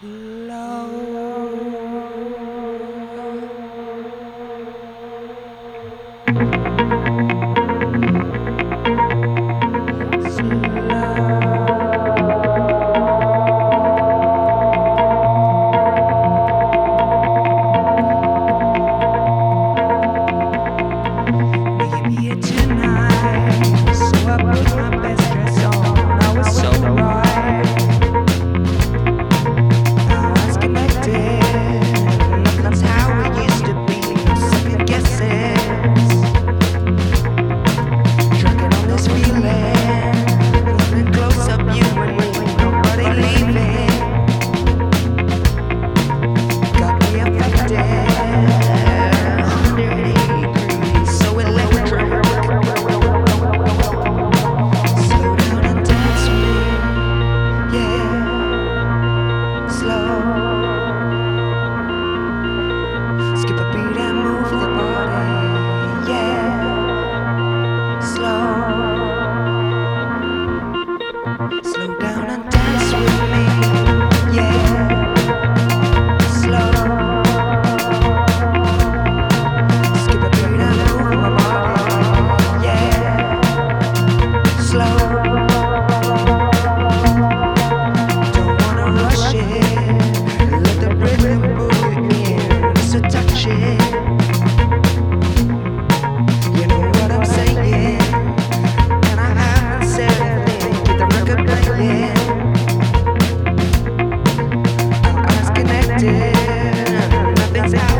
slow. that's